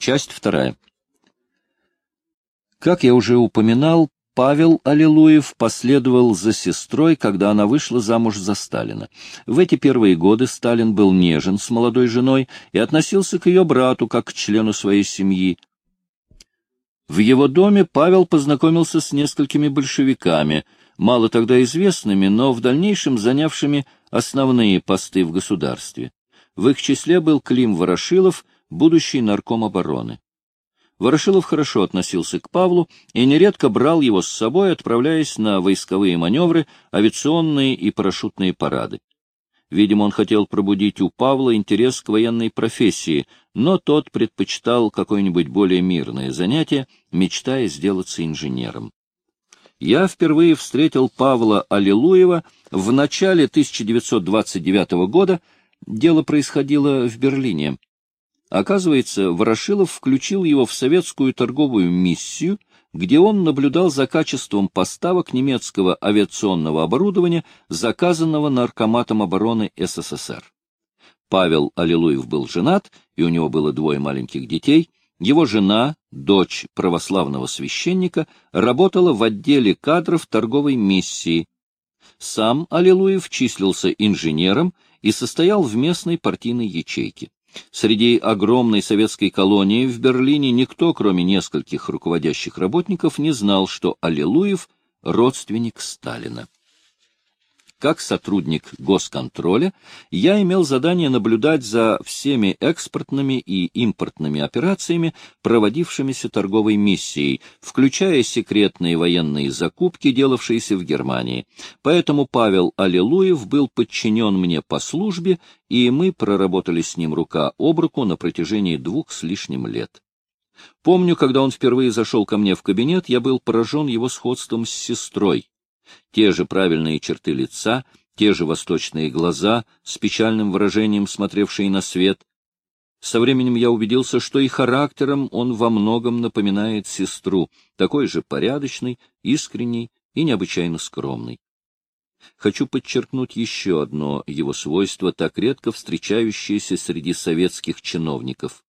Часть вторая. Как я уже упоминал, Павел Аллилуев последовал за сестрой, когда она вышла замуж за Сталина. В эти первые годы Сталин был нежен с молодой женой и относился к ее брату как к члену своей семьи. В его доме Павел познакомился с несколькими большевиками, мало тогда известными, но в дальнейшем занявшими основные посты в государстве. В их числе был Клим Ворошилов, будущий нарком обороны. Ворошилов хорошо относился к Павлу и нередко брал его с собой, отправляясь на войсковые маневры, авиационные и парашютные парады. Видимо, он хотел пробудить у Павла интерес к военной профессии, но тот предпочитал какое-нибудь более мирное занятие, мечтая сделаться инженером. Я впервые встретил Павла Аллилуева в начале 1929 года. Дело происходило в Берлине. Оказывается, Ворошилов включил его в советскую торговую миссию, где он наблюдал за качеством поставок немецкого авиационного оборудования, заказанного Наркоматом обороны СССР. Павел Аллилуев был женат, и у него было двое маленьких детей. Его жена, дочь православного священника, работала в отделе кадров торговой миссии. Сам Аллилуев числился инженером и состоял в местной партийной ячейке. Среди огромной советской колонии в Берлине никто, кроме нескольких руководящих работников, не знал, что Аллилуев — родственник Сталина. Как сотрудник госконтроля я имел задание наблюдать за всеми экспортными и импортными операциями, проводившимися торговой миссией, включая секретные военные закупки, делавшиеся в Германии. Поэтому Павел Аллилуев был подчинен мне по службе, и мы проработали с ним рука об руку на протяжении двух с лишним лет. Помню, когда он впервые зашел ко мне в кабинет, я был поражен его сходством с сестрой те же правильные черты лица, те же восточные глаза с печальным выражением, смотревшие на свет. Со временем я убедился, что и характером он во многом напоминает сестру, такой же порядочный, искренний и необычайно скромный. Хочу подчеркнуть еще одно его свойство, так редко встречающееся среди советских чиновников.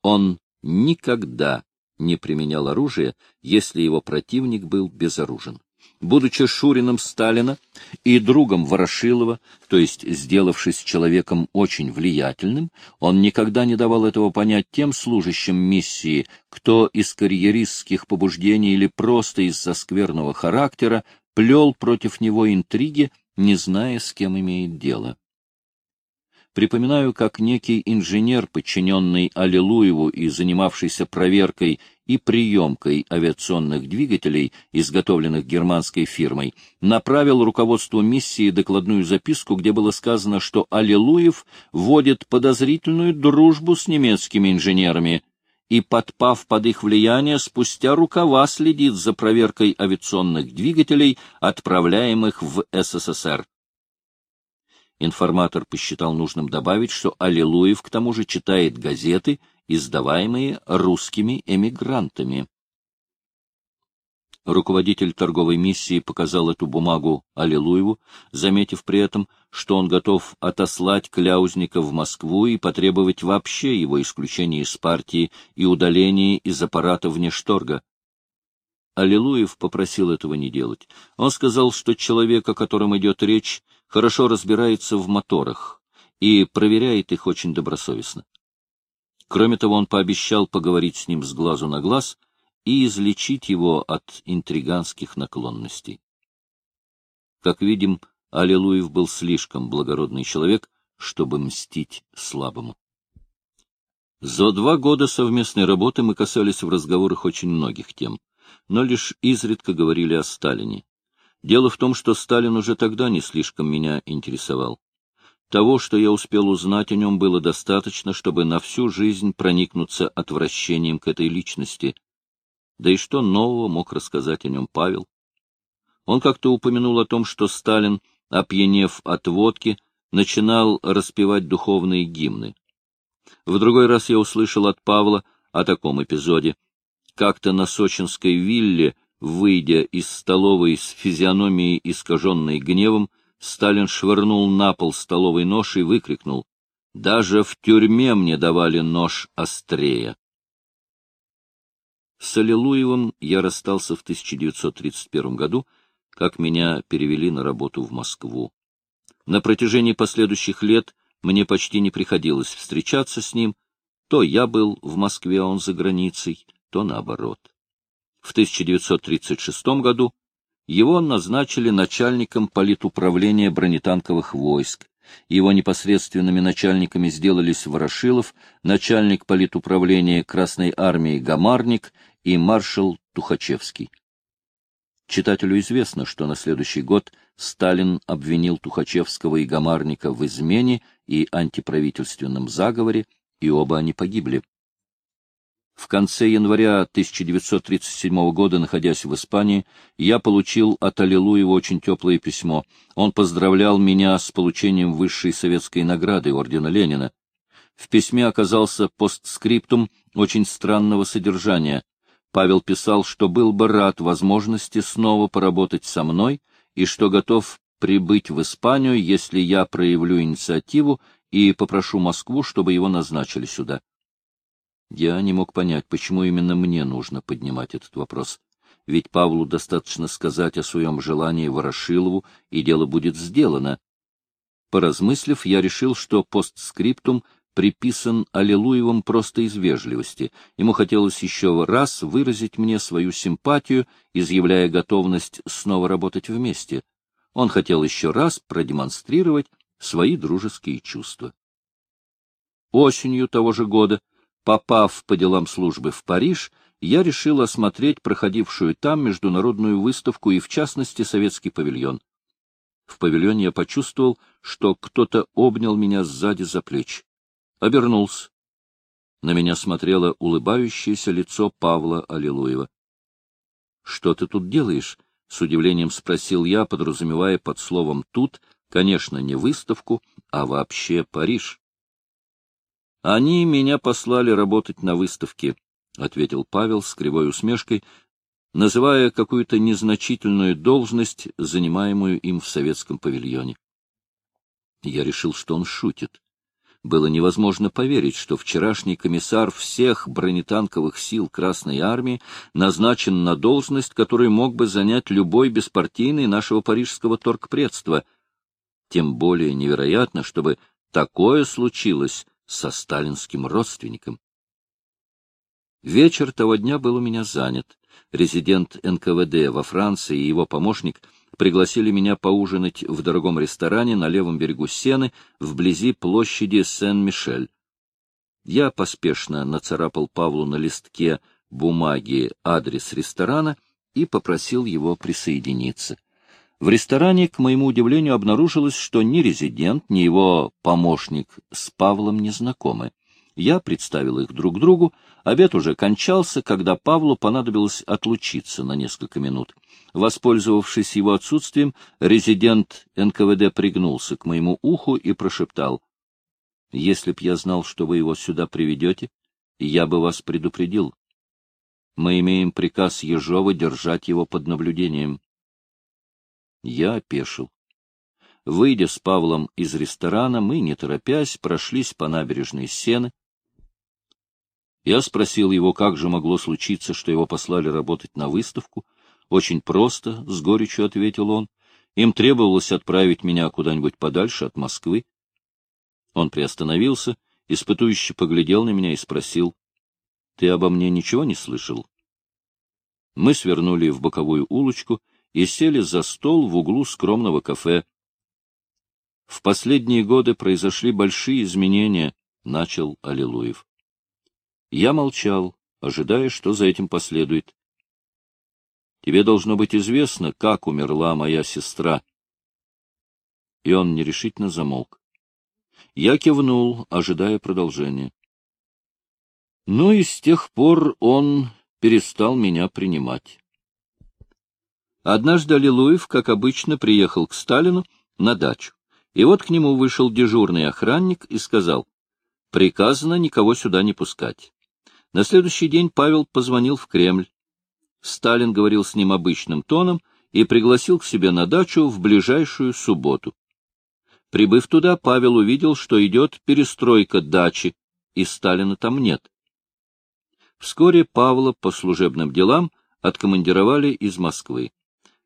Он никогда не применял оружие, если его противник был безоружен будучи Шурином Сталина и другом Ворошилова, то есть сделавшись человеком очень влиятельным, он никогда не давал этого понять тем служащим миссии, кто из карьеристских побуждений или просто из-за скверного характера плел против него интриги, не зная, с кем имеет дело. Припоминаю, как некий инженер, подчиненный Аллилуеву и занимавшийся проверкой и приемкой авиационных двигателей, изготовленных германской фирмой, направил руководству миссии докладную записку, где было сказано, что Аллилуев вводит подозрительную дружбу с немецкими инженерами и, подпав под их влияние, спустя рукава следит за проверкой авиационных двигателей, отправляемых в СССР. Информатор посчитал нужным добавить, что Аллилуев к тому же читает газеты, издаваемые русскими эмигрантами. Руководитель торговой миссии показал эту бумагу Аллилуеву, заметив при этом, что он готов отослать Кляузника в Москву и потребовать вообще его исключения из партии и удаления из аппарата внешторга. Аллилуев попросил этого не делать. Он сказал, что человек, о котором идет речь, хорошо разбирается в моторах и проверяет их очень добросовестно. Кроме того, он пообещал поговорить с ним с глазу на глаз и излечить его от интриганских наклонностей. Как видим, Аллилуев был слишком благородный человек, чтобы мстить слабому. За два года совместной работы мы касались в разговорах очень многих тем, но лишь изредка говорили о Сталине. Дело в том, что Сталин уже тогда не слишком меня интересовал. Того, что я успел узнать о нем, было достаточно, чтобы на всю жизнь проникнуться отвращением к этой личности. Да и что нового мог рассказать о нем Павел? Он как-то упомянул о том, что Сталин, опьянев от водки, начинал распевать духовные гимны. В другой раз я услышал от Павла о таком эпизоде. Как-то на сочинской вилле Выйдя из столовой с физиономией, искаженной гневом, Сталин швырнул на пол столовый нож и выкрикнул «Даже в тюрьме мне давали нож острее». С Аллилуевым я расстался в 1931 году, как меня перевели на работу в Москву. На протяжении последующих лет мне почти не приходилось встречаться с ним, то я был в Москве, а он за границей, то наоборот. В 1936 году его назначили начальником политуправления бронетанковых войск. Его непосредственными начальниками сделались Ворошилов, начальник политуправления Красной армии Гамарник и маршал Тухачевский. Читателю известно, что на следующий год Сталин обвинил Тухачевского и Гамарника в измене и антиправительственном заговоре, и оба они погибли. В конце января 1937 года, находясь в Испании, я получил от Аллилуева очень теплое письмо. Он поздравлял меня с получением высшей советской награды Ордена Ленина. В письме оказался постскриптум очень странного содержания. Павел писал, что был бы рад возможности снова поработать со мной и что готов прибыть в Испанию, если я проявлю инициативу и попрошу Москву, чтобы его назначили сюда. Я не мог понять, почему именно мне нужно поднимать этот вопрос. Ведь Павлу достаточно сказать о своем желании Ворошилову, и дело будет сделано. Поразмыслив, я решил, что постскриптум приписан Аллилуевым просто из вежливости. Ему хотелось еще раз выразить мне свою симпатию, изъявляя готовность снова работать вместе. Он хотел еще раз продемонстрировать свои дружеские чувства. Осенью того же года Попав по делам службы в Париж, я решил осмотреть проходившую там международную выставку и, в частности, советский павильон. В павильоне я почувствовал, что кто-то обнял меня сзади за плечи. Обернулся. На меня смотрело улыбающееся лицо Павла Аллилуева. — Что ты тут делаешь? — с удивлением спросил я, подразумевая под словом «тут», конечно, не выставку, а вообще Париж. Они меня послали работать на выставке, — ответил Павел с кривой усмешкой, называя какую-то незначительную должность, занимаемую им в советском павильоне. Я решил, что он шутит. Было невозможно поверить, что вчерашний комиссар всех бронетанковых сил Красной Армии назначен на должность, которую мог бы занять любой беспартийный нашего парижского торгпредства. Тем более невероятно, чтобы такое случилось со сталинским родственником. Вечер того дня был у меня занят. Резидент НКВД во Франции и его помощник пригласили меня поужинать в дорогом ресторане на левом берегу Сены, вблизи площади Сен-Мишель. Я поспешно нацарапал Павлу на листке бумаги адрес ресторана и попросил его присоединиться. В ресторане, к моему удивлению, обнаружилось, что ни резидент, ни его помощник с Павлом не знакомы. Я представил их друг другу, обед уже кончался, когда Павлу понадобилось отлучиться на несколько минут. Воспользовавшись его отсутствием, резидент НКВД пригнулся к моему уху и прошептал. — Если б я знал, что вы его сюда приведете, я бы вас предупредил. Мы имеем приказ Ежова держать его под наблюдением. Я опешил. Выйдя с Павлом из ресторана, мы, не торопясь, прошлись по набережной Сены. Я спросил его, как же могло случиться, что его послали работать на выставку. Очень просто, — с горечью ответил он. Им требовалось отправить меня куда-нибудь подальше от Москвы. Он приостановился, испытующе поглядел на меня и спросил, — Ты обо мне ничего не слышал? Мы свернули в боковую улочку, — и сели за стол в углу скромного кафе. В последние годы произошли большие изменения, — начал Аллилуев. Я молчал, ожидая, что за этим последует. Тебе должно быть известно, как умерла моя сестра. И он нерешительно замолк. Я кивнул, ожидая продолжения. Ну и с тех пор он перестал меня принимать. Однажды Аллилуев, как обычно, приехал к Сталину на дачу. И вот к нему вышел дежурный охранник и сказал, приказано никого сюда не пускать. На следующий день Павел позвонил в Кремль. Сталин говорил с ним обычным тоном и пригласил к себе на дачу в ближайшую субботу. Прибыв туда, Павел увидел, что идет перестройка дачи, и Сталина там нет. Вскоре Павла по служебным делам откомандировали из Москвы.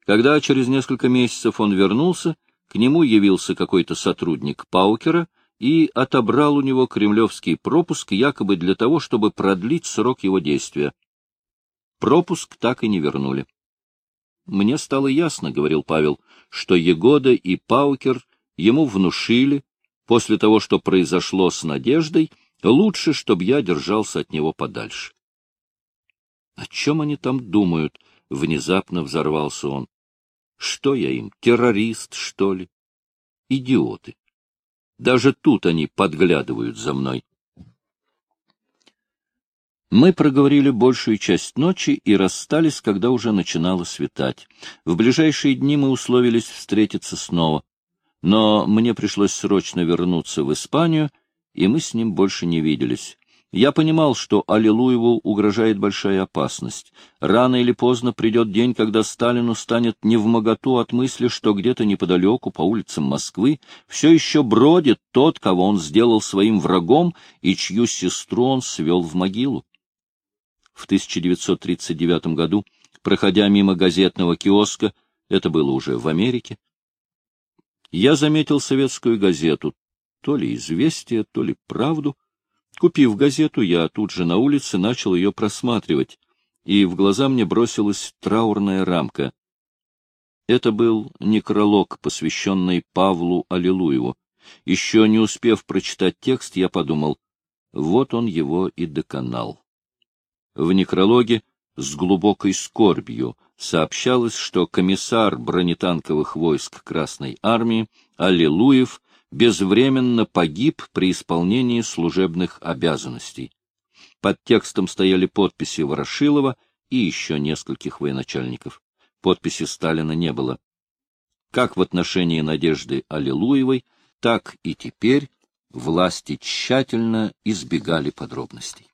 Когда через несколько месяцев он вернулся, к нему явился какой-то сотрудник Паукера и отобрал у него кремлевский пропуск якобы для того, чтобы продлить срок его действия. Пропуск так и не вернули. «Мне стало ясно, — говорил Павел, — что Егода и Паукер ему внушили, после того, что произошло с Надеждой, лучше, чтобы я держался от него подальше. О чем они там думают? Внезапно взорвался он. Что я им, террорист, что ли? Идиоты. Даже тут они подглядывают за мной. Мы проговорили большую часть ночи и расстались, когда уже начинало светать. В ближайшие дни мы условились встретиться снова. Но мне пришлось срочно вернуться в Испанию, и мы с ним больше не виделись. Я понимал, что Аллилуеву угрожает большая опасность. Рано или поздно придет день, когда Сталину станет невмоготу от мысли, что где-то неподалеку, по улицам Москвы, все еще бродит тот, кого он сделал своим врагом и чью сестру он свел в могилу. В 1939 году, проходя мимо газетного киоска, это было уже в Америке, я заметил советскую газету, то ли «Известия», то ли «Правду», Купив газету, я тут же на улице начал ее просматривать, и в глаза мне бросилась траурная рамка. Это был некролог, посвященный Павлу Аллилуеву. Еще не успев прочитать текст, я подумал, вот он его и доконал. В некрологе с глубокой скорбью сообщалось, что комиссар бронетанковых войск Красной Армии Аллилуев безвременно погиб при исполнении служебных обязанностей. Под текстом стояли подписи Ворошилова и еще нескольких военачальников. Подписи Сталина не было. Как в отношении Надежды Аллилуевой, так и теперь власти тщательно избегали подробностей.